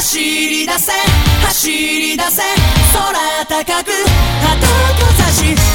走り出せ走り出せ空高く旗を差し